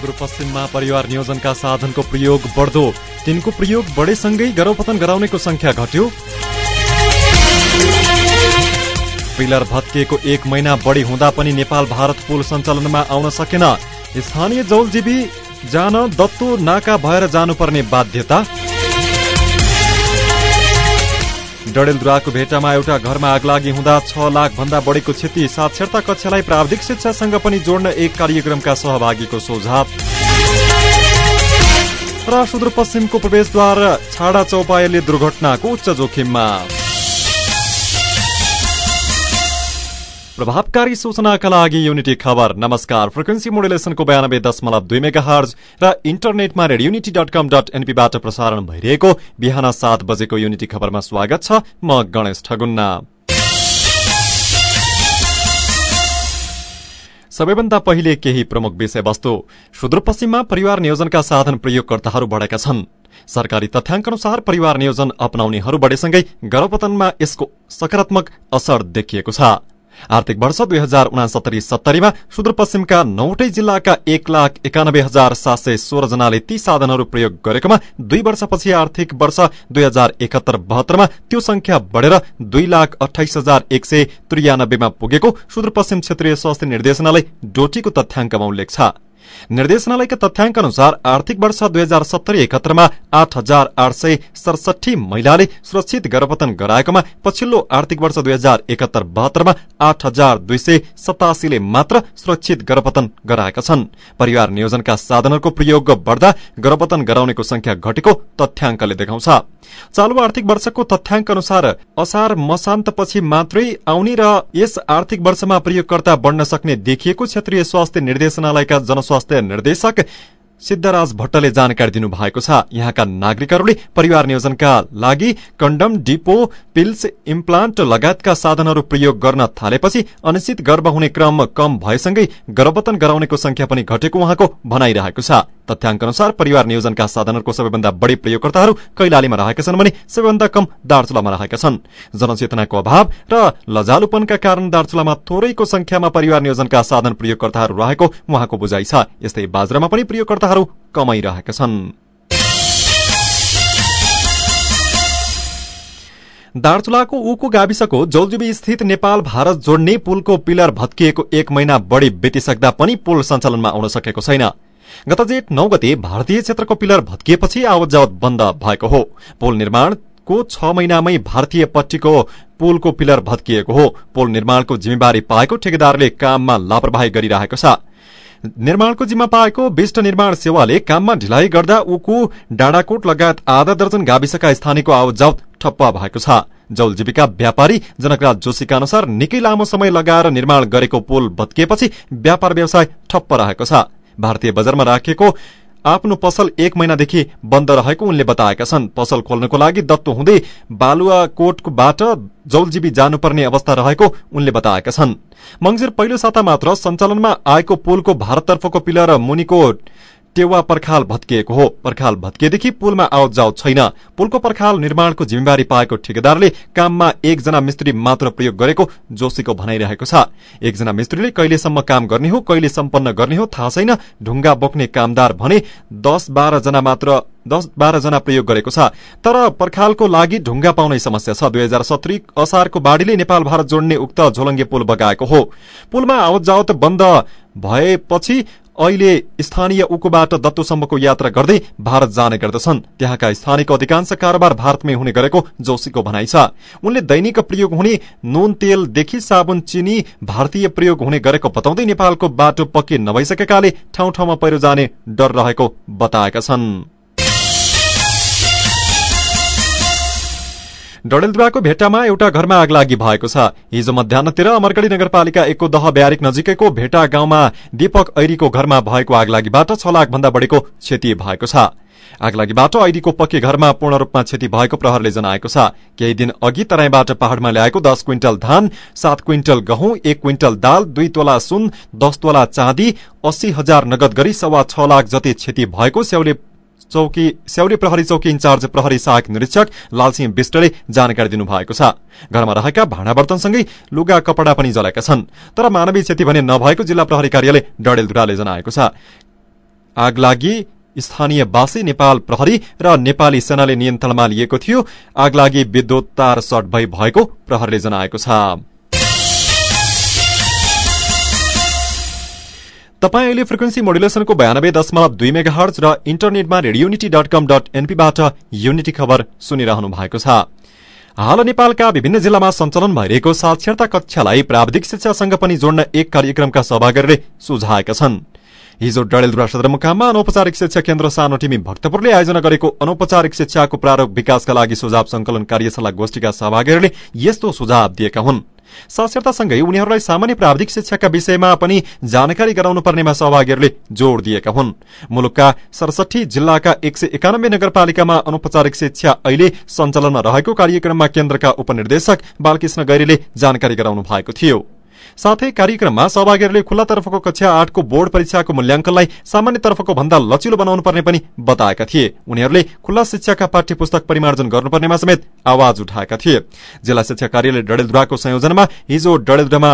सुदूरपश्चिममा परिवार नियोजनका साधनको प्रयोग बढ्दो। तिनको प्रयोग बढेसँगै गर्भपतन गराउनेको संख्या घट्यो। पिलर भत्किएको एक महिना बढी हुँदा पनि नेपाल भारत पुल सञ्चालनमा आउन सकेन। स्थानीय जौलजीवी जान दत्तो नाका भएर जानुपर्ने बाध्यता। डडेलधुराको भेटामा एउटा घरमा आगलागी हुँदा छ लाख भन्दा बढीको क्षति साक्षरता कक्षालाई प्राविधिक शिक्षासँग पनि जोड्न एक कार्यक्रमका सहभागीको सुझाव र सुदूरपश्चिमको प्रवेशद्वार छाडा चौपायले दुर्घटनाको उच्च जोखिममा। प्रभावकारी सूचनाका लागि युनिटी खबर। नमस्कार। फ्रिक्वेन्सी मोडुलेसनको बयानब्बे दशमलव दुई मेगा हर्ज र इन्टरनेटमा radio unity dot com dot एनपीबाट प्रसारण भइरहेको बिहान सात बजेको युनिटी खबरमा स्वागत छ म गणेश ठगुन्ना। सबैभन्दा पहिले केही प्रमुख विषयवस्तु। सुदूरपश्चिममा परिवार नियोजनका साधन प्रयोगकर्ताहरू बढेका छन्। सरकारी तथ्याङ्क अनुसार परिवार नियोजन अपनाउनेहरू बढेसँगै गर्भपतनमा यसको सकारात्मक असर देखिएको छ। आर्थिक वर्ष दुई हजार उनासत्तरी सत्तरीमा सुदूरपश्चिमका नौटै जिल्लाका एक लाख एकानब्बे हजार सात सय सोह्र जनाले ती साधनहरू प्रयोग गरेकोमा दुई वर्षपछि आर्थिक वर्ष दुई हजार एकहत्तर बहत्तरमा त्यो संख्या बढ़ेर दुई लाख अठाइस हजार एक सय त्रियानब्बेमा पुगेको सुदूरपश्चिम क्षेत्रीय स्वास्थ्य निर्देशनालय डोटीको तथ्याङ्कमा उल्लेख छ। निर्देशनालयका तथ्याङ्क अनुसार आर्थिक वर्ष दुई हजार सत्तरी एकहत्तरमा आठ हजार आठ सय सडसठी महिलाले सुरक्षित गर्भपतन गराएकोमा पछिल्लो आर्थिक वर्ष दुई हजार एकहत्तर बहत्तरमा आठ हजार दुई सय सतासीले मात्र सुरक्षित गर्भपतन गराएका छन्। परिवार नियोजनका साधनहरूको प्रयोग बढ़दा गर्भपतन गराउनेको संख्या घटेको तथ्याङ्कले देखाउँछ। चालु आर्थिक वर्षको तथ्याङ्क अनुसार असार मसान्तपछि मात्रै आउने र यस आर्थिक वर्षमा प्रयोगकर्ता बढ्न सक्ने देखिएको क्षेत्रीय स्वास्थ्य निर्देशनालयका जनस्वास्थ्य निर्देशक सिद्धराज भट्टले जानकारी दिनुभएको छ। यहाँका नागरिकहरूले परिवार नियोजनका लागि कण्डम डिपो पिल्स इम्प्लान्ट लगायतका साधनहरू प्रयोग गर्न थालेपछि अनिश्चित गर्भ हुने क्रम कम भएसँगै गर्भपतन गराउनेको संख्या पनि घटेको उहाँको भनाइरहेको छ। तथ्याङ्क अनुसार परिवार नियोजनका साधनहरूको सबैभन्दा बढ़ी प्रयोगकर्ताहरू कैलालीमा रहेका छन् भने सबैभन्दा कम दार्चुलामा रहेका छन्। जनचेतनाको अभाव र लजालुपनका कारण दार्चुलामा थोरैको संख्यामा परिवार नियोजनका साधन प्रयोगकर्ताहरू रहेको उहाँको बुझाइ छ। यस्तै बाजरामा पनि प्रयोगकर्ताहरू कमाइरहेका छन्। दार्चुलाको उको गाविसको जौलजुबी स्थित नेपाल भारत जोड्ने पुलको पिलर भत्किएको एक महिना बढ़ी बितिसक्दा पनि पुल सञ्चालनमा आउन सकेको छैन। गत जेठ नौ गते भारतीय क्षेत्रको पिलर भत्किएपछि आवत जावत बन्द भएको हो। पुल निर्माणको छ महिनामै भारतीय पट्टीको पुलको पिलर भत्किएको हो। पुल निर्माणको जिम्मेवारी पाएको ठेकेदारले काममा लापरवाही गरिरहेको छ। निर्माणको जिम्मा पाएको विष्ट निर्माण सेवाले काममा ढिलाइ गर्दा उकु डाँडाकोट लगायत आधा दर्जन गाविसका स्थानीयको आवत जावत ठप्प भएको छ। जौल जीविका व्यापारी जनकराज जोशीका अनुसार निकै लामो समय लगाएर निर्माण गरेको पुल भत्किएपछि व्यापार व्यवसाय ठप्प रहेको छ। भारतीय बजारमा राखेको आफ्नो पसल एक महिनादेखि बन्द रहेको उनले बताएका छन्। पसल खोल्नको लागि दत्तो हुँदै बालुवाकोटबाट जौलजीवी जानुपर्ने अवस्था रहेको उनले बताएका छन्। मंगिर पहिलो साता मात्र सञ्चालनमा आएको पुलको भारततर्फको पिलर मुनिको टेवा पर्खाल भत्किएको हो। पर्खाल भत्किएदेखि पुलमा आवत जावत छैन। पुलको पर्खाल निर्माणको जिम्मेवारी पाएको ठेकेदारले काममा एकजना मिस्त्री मात्र प्रयोग गरेको जोशीको भनाइरहेको छ। एकजना मिस्त्रीले कहिलेसम्म काम गर्ने हो कहिले सम्पन्न गर्ने हो थाहा छैन। ढुङ्गा बोक्ने कामदार भने दस बाह्र जना मात्र दस बाह्र जना प्रयोग गरेको छ। तर पर्खालको लागि ढुङ्गा पाउने समस्या छ। दुई हजार सत्री असारको बाढ़ीले नेपाल भारत जोड्ने उक्त झोलङ्गे पुल बगाएको हो। पुलमा आवत जावत बन्द भएपछि अहिले स्थानीय उकोबाट दत्तोसम्मको यात्रा गर्दै भारत जाने गर्दछन्। त्यहाँका स्थानीयको अधिकांश कारोबार भारतमै हुने गरेको जोशीको भनाइ छ। उनले दैनिक प्रयोग हुने नुन तेलदेखि साबुन चिनी भारतीय प्रयोग हुने गरेको बताउँदै नेपालको बाटो पक्की नभइसकेकाले ठाउँ ठाउँमा पहिरो जाने डर रहेको बताएका छन्। डडेलधुवाको भेटामा एउटा घरमा आगलागी भएको छ। हिजो मध्याहतिर अमरगढ़ी नगरपालिका एकको दह ब्यारिक नजिकैको भेटा गाउँमा दीपक ऐरीको घरमा भएको आगलागीबाट छ लाख भन्दा बढ़ीको क्षति भएको छ। आगलागीबाट ऐरीको पक्की घरमा पूर्ण रूपमा क्षति भएको प्रहरले जनाएको छ। केही दिन अघि तराईबाट पहाड़मा ल्याएको दस क्विन्टल धान सात क्विन्टल गहुँ एक क्विन्टल दाल दुई तोला सुन दस तोला चाँदी अस्सी हजार नगद गरी सवा छ लाख जति क्षति भएको स्याउले चौकी स्याउरी प्रहरी चौकी इन्चार्ज प्रहरी सहायक निरीक्षक लालसिंह विष्टले जानकारी दिनुभएको छ। घरमा रहेका भाँडा बर्तनसँगै लुगा कपडा पनि जलेका छन् तर मानवीय क्षति भने नभएको जिल्ला प्रहरी कार्यालय डडेलधुराले जनाएको छ। आग लागि स्थानीयवासी नेपाल प्रहरी र नेपाली सेनाले नियन्त्रणमा लिएको थियो। आगलागी विद्युत तार सर्ट भई भएको प्रहरीले जनाएको छ। तपाईँ अहिले फ्रिक्वेन्सी मोडुलेसनको बयानब्बे दशमलव दुई मेगा हर्च र इन्टरनेटमा radio unity dot com dot एनपीबाट unity खबर सुनिरहनु भएको छ। हाल नेपालका विभिन्न जिल्लामा सञ्चालन भइरहेको साक्षरता कक्षालाई प्राविधिक शिक्षासँग पनि जोड्न एक कार्यक्रमका सहभागीहरूले सुझाएका छन्। हिजो डडेलधुरा सदरमुकाममा अनौपचारिक शिक्षा केन्द्र सानो टिमी भक्तपुरले आयोजना गरेको अनौपचारिक शिक्षाको प्रारूप विकासका लागि सुझाव संकलन कार्यशाला गोष्ठीका सहभागीहरूले यस्तो सुझाव दिएका हुन्। साक्षरतासँगै उनीहरूलाई सामान्य प्राविधिक शिक्षाका विषयमा पनि जानकारी गराउनु पर्नेमा सहभागीहरूले जोड़ दिएका हुन्। मुलुकका सडसठी जिल्लाका एक सय एकानब्बे नगरपालिकामा अनौपचारिक शिक्षा अहिले सञ्चालनमा रहेको कार्यक्रममा केन्द्रका उपनिर्देशक बालकृष्ण गैरीले जानकारी गराउनु भएको थियो। साथै कार्यक्रममा सहभागीहरूले खुल्ला तर्फको कक्षा आठको बोर्ड परीक्षाको मूल्याङ्कनलाई सामान्य तर्फको भन्दा लचिलो बनाउनु पर्ने पनि बताएका थिए। उनीहरूले खुल्ला शिक्षाका पाठ्य पुस्तक परिमार्जन गर्नुपर्नेमा समेत आवाज उठाएका थिए। जिल्ला शिक्षा कार्यालय डडेलधुराको संयोजनामा हिजो डडेलधुरामा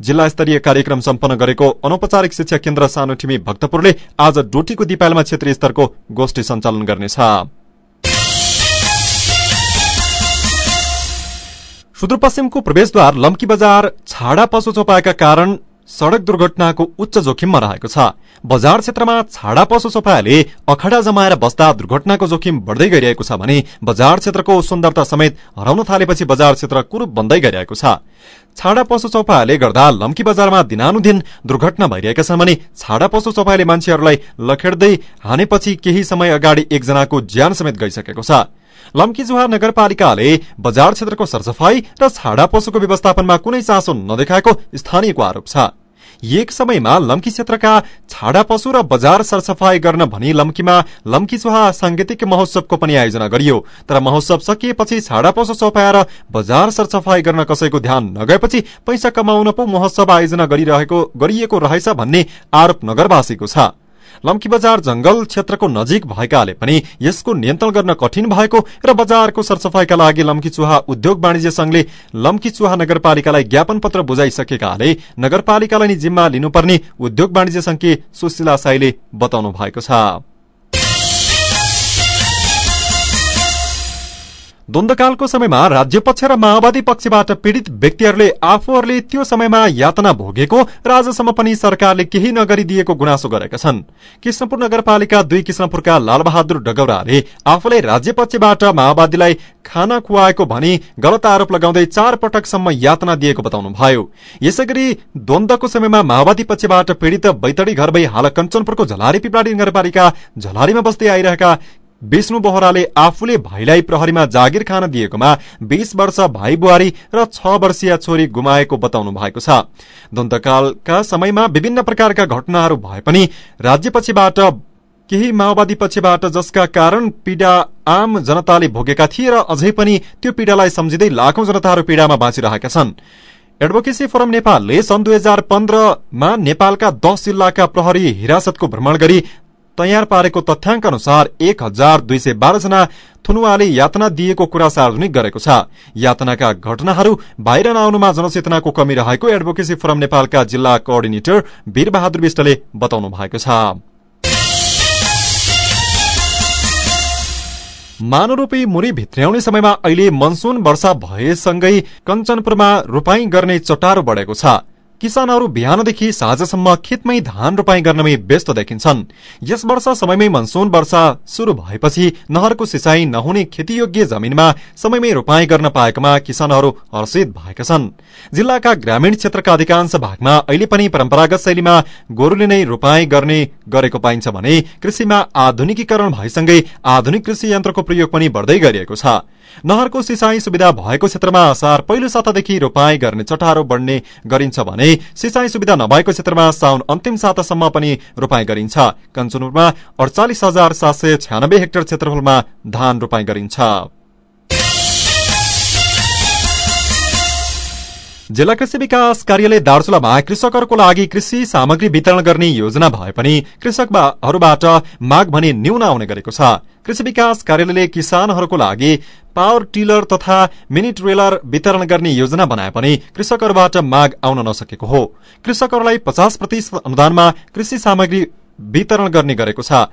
जिल्ला स्तरीय कार्यक्रम सम्पन्न गरेको अनौपचारिक शिक्षा केन्द्र सानो ठिमी भक्तपुरले आज डोटीको दिपालमा क्षेत्रीय स्तरको गोष्ठी सञ्चालन गर्नेछ। सुदूरपश्चिमको प्रवेशद्वार लम्की बजार छाडा पशु चोपाएका कारण सड़क दुर्घटनाको उच्च जोखिममा रहेको छ। बजार क्षेत्रमा छाडा पशु चोपायाले अखडा जमाएर बस्दा दुर्घटनाको जोखिम बढ्दै गइरहेको छ भने बजार क्षेत्रको सुन्दरता समेत हराउन थालेपछि बजार क्षेत्र कुरूप बन्दै गइरहेको छ। छाडा पशु चौपायाले गर्दा लम्की बजारमा दिनानुदिन दुर्घटना भइरहेका छन् भने छाडा पशु चौपायाले मान्छेहरूलाई लखेड्दै हानेपछि केही समय अगाडि एकजनाको ज्यान समेत गइसकेको छ। लम्कीजुहा नगरपालिकाले बजार क्षेत्रको सरसफाई र छाडा पशुको व्यवस्थापनमा कुनै चासो नदेखाएको स्थानीयको आरोप छ। एक समयमा लम्की क्षेत्रका छाडा पशु र बजार सरसफाई गर्न भनी लम्कीमा लम्की चुहा सांगीतिक महोत्सवको पनि आयोजना गरियो। तर महोत्सव सकिएपछि छाडा पशु चौपाएर बजार सरसफाई गर्न कसैको ध्यान नगएपछि पैसा कमाउन पो महोत्सव आयोजना गरिएको रहेछ भन्ने आरोप नगरवासीको छ। लम्की बजार जंगल क्षेत्रको नजिक भएकाले पनि यसको नियन्त्रण गर्न कठिन भएको र बजारको सरसफाईका लागि लम्की चुहा उद्योग वाणिज्य संघले लम्की चुहा नगरपालिकालाई ज्ञापन पत्र बुझाइसकेकाले नगरपालिकालाई जिम्मा लिनुपर्ने उद्योग वाणिज्य संघकी सुशीला साईले बताउनु भएको छ। द्वन्दकालको समयमा राज्य पक्ष र माओवादी पक्षबाट पीड़ित व्यक्तिहरूले आफूहरूले त्यो समयमा यातना भोगेको र आजसम्म पनि सरकारले केही नगरिदिएको गुनासो गरेका छन्। कृष्णपुर नगरपालिका दुई कृष्णपुरका लालबहादुर डगौराले आफूलाई राज्य पक्षबाट माओवादीलाई खाना खुवाएको भनी गलत आरोप लगाउँदै चार पटकसम्म यातना दिएको बताउनुभयो। यसै गरी द्वन्दको समयमा माओवादी पक्षबाट पीड़ित बैतडी घर भई हाल कञ्चनपुरको झलारी पिपलाडी नगरपालिका झलारीमा बस्दै आइरहेका विष्णु बोहराले आफूले भाइलाई प्रहरीमा जागिर खान दिएकोमा बीस वर्ष भाइ बुहारी र छ वर्षीय छोरी गुमाएको बताउनु भएको छ। दन्तकालका समयमा विभिन्न प्रकारका घटनाहरू भए पनि राज्यपछिबाट केही माओवादी पक्षबाट जसका कारण पीड़ा आम जनताले भोगेका थिए र अझै पनि त्यो पीड़ालाई सम्झिँदै लाखौं जनताहरू पीड़ामा बाँचिरहेका छन्। एडभोकेसी फोरम नेपालले सन् दुई हजार पन्ध्रमा नेपालका दश जिल्लाका प्रहरी हिरासतको भ्रमण गरी तयार पारेको तथ्याङ्क अनुसार एक हजार दुई सय बाह्रजना थुनुवाले यातना दिएको कुरा सार्वजनिक गरेको छ। यातनाका घटनाहरू बाहिर नआउनुमा जनचेतनाको कमी रहेको एडभोकेसी फोरम नेपालका जिल्ला कोअर्डिनेटर वीरबहादुर विष्टले बताउनु भएको छ। मानवरूपी मुरी भित्र्याउने समयमा अहिले मनसुन वर्षा भएसँगै कञ्चनपुरमा रोपाई गर्ने चटारो बढेको छ। किसानहरू बिहानदेखि साँझसम्म खेतमै धान रोपाई गर्नमै व्यस्त देखिन्छन्। यस वर्ष समयमै मनसुन वर्षा शुरू भएपछि नहरको सिंचाई नहुने खेतीयोग्य जमिनमा समयमै रोपाई गर्न पाएकोमा किसानहरू हर्षित भएका छन्। जिल्लाका ग्रामीण क्षेत्रका अधिकांश भागमा अहिले पनि परम्परागत शैलीमा गोरुले नै रोपाई गर्ने गरेको पाइन्छ भने कृषिमा आधुनिकीकरण भएसँगै आधुनिक कृषि यन्त्रको प्रयोग पनि बढ्दै गरिएको छ। नहरको सिंचाई सुविधा भएको क्षेत्रमा असार पहिलो सातादेखि रोपाई गर्ने चटारो बढ्ने गरिन्छ भने सिंचाई सुविधा नभएको क्षेत्रमा साउन अन्तिम सातासम्म पनि रोपाई गरिन्छ। कञ्चनपुरमा अडचालिस हजार सात सय छ्यानब्बे हेक्टर क्षेत्रफलमा धान रोपाई गरिन्छ। जिल्ला कृषि विकास कार्यालय दार्चुलामा कृषकहरूको लागि कृषि सामग्री वितरण गर्ने योजना भए पनि कृषकहरूबाट माग भने न्यून आउने गरेको छ। कृषि विकास कार्यालयले किसानहरूको लागि पावर टिलर तथा मिनी ट्रेलर वितरण गर्ने योजना बनाए पनि कृषकहरूबाट माग आउन नसकेको हो। कृषकहरूलाई पचास प्रतिशत अनुदानमा कृषि सामग्री वितरण गर्ने गरेको छ।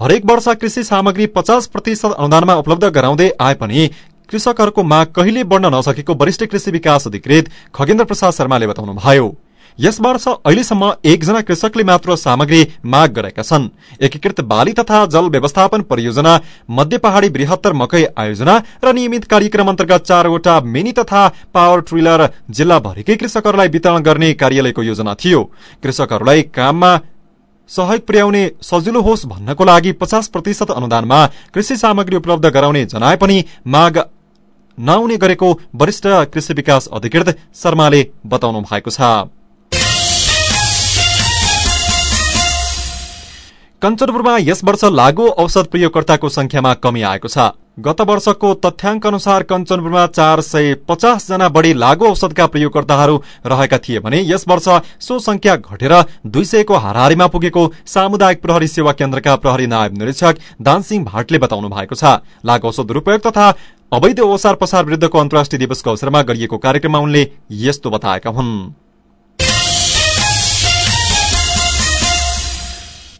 हरेक वर्ष कृषि सामग्री पचास प्रतिशत अनुदानमा उपलब्ध गराउँदै आए पनि कृषकहरूको माग कहिले बढ्न नसकेको वरिष्ठ कृषि विकास अधिकृत खगेन्द्र प्रसाद शर्माले बताउनुभयो। यस वर्ष अहिलेसम्म एकजना कृषकले मात्र सामग्री माग गरेका छन्। एकीकृत बाली तथा जल व्यवस्थापन परियोजना मध्य पहाड़ी बृहत्तर मकै आयोजना र नियमित कार्यक्रम अन्तर्गत चारवटा मिनी तथा पावर ट्रिलर जिल्लाभरिकै कृषकहरूलाई वितरण गर्ने कार्यालयको योजना थियो। कृषकहरूलाई काममा सहयोग पुर्याउने सजिलो होस् भन्नको लागि पचास प्रतिशत अनुदानमा कृषि सामग्री उपलब्ध गराउने जनाए पनि माग नआउने गरेको वरिष्ठ कृषि विकास अधिकृत शर्माले बताउनु भएको छ। कञ्चनपुरमा यस वर्ष लागू औषध प्रयोगकर्ताको संख्यामा कमी आएको छ। गत वर्षको तथ्याङ्क अनुसार कञ्चनपुरमा चार सय पचास जना बढ़ी लागू औषधका प्रयोगकर्ताहरू रहेका थिए भने यस वर्ष सो संख्या घटेर दुई सयको हाराहारीमा पुगेको सामुदायिक प्रहरी सेवा केन्द्रका प्रहरी नायब निरीक्षक दानसिंह भाटले बताउनु भएको छ। लागू औषध दुरूपयोग तथा अवैध ओसार पसार विरूद्धको अन्तर्राष्ट्रिय दिवसको अवसरमा गरिएको कार्यक्रममा उनले यस्तो बताएका हुन्।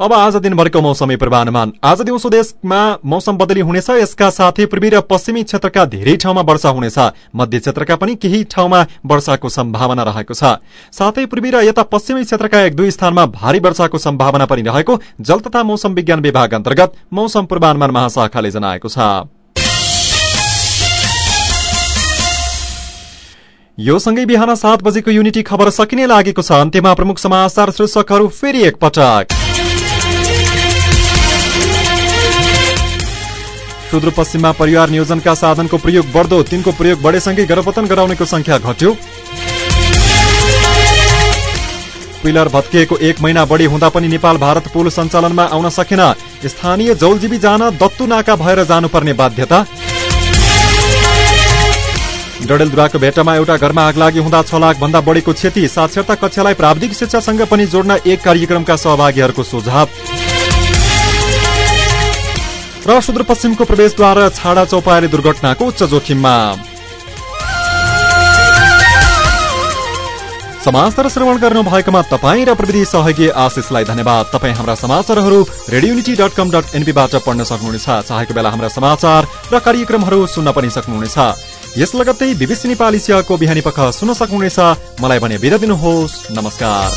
अब आज दिनभरिको मौसमी पूर्वानुमान। आज दिउँसो देशमा मौसम बदली हुनेछ यसका साथै पूर्वी र पश्चिमी क्षेत्रका धेरै ठाउँमा वर्षा हुनेछ। मध्य क्षेत्रका पनि केही ठाउँमा वर्षाको सम्भावना रहेको छ। साथै पूर्वी र यता पश्चिमी क्षेत्रका एक दुई स्थानमा भारी वर्षाको सम्भावना पनि रहेको जल तथा मौसम विज्ञान विभाग अन्तर्गत मौसम पूर्वानुमान महाशाखाले जनाएको छ। यो सँगै बिहान सात बजेको युनिटी खबर सकिने लागेको छ। अन्त्यमा प्रमुख समाचार शीर्षकहरू फेरि एकपटक। सुदूरपश्चिममा परिवार नियोजनका साधनको प्रयोग बढ्दो तिनको प्रयोग बढेसँगै गर्भपतन गराउनेको संख्या घट्यो। पिलर भत्किएको एक महिना बढी हुँदा पनि नेपाल भारत पुल सञ्चालनमा आउन सकेन। स्थानीय जौलजीवी जान दत्तु नाका भएर जानुपर्ने बाध्यता। डडेलधुराको भेटामा एउटा घरमा आग लागि हुँदा छ लाख भन्दा बढीको क्षति साक्षरता कक्षालाई प्राविधिक शिक्षासँग पनि जोड्न एक कार्यक्रमका सहभागीहरूको सुझाव। र सुदूरपश्चिमको प्रवेशद्वार छाडा चौपारी दुर्घटनाको उच्च जोखिममा। समाचार श्रवण गर्नु भएकोमा तपाईँ र प्रविधि सहयोगी आशिषलाई धन्यवाद। तपाईँ हाम्रा समाचारहरू रेडियोनिटी डट कम डट एनपीबाट पढ्न सक्नुहुनेछ। चाहेको बेला हाम्रा समाचार र कार्यक्रमहरू सुन्न पनि सक्नुहुनेछ। यस लगत्तै बिबिसी नेपाली सेवाको बिहानी पख सुन्न सक्नुहुनेछ। मलाई भने बिदा दिनुहोस्। नमस्कार।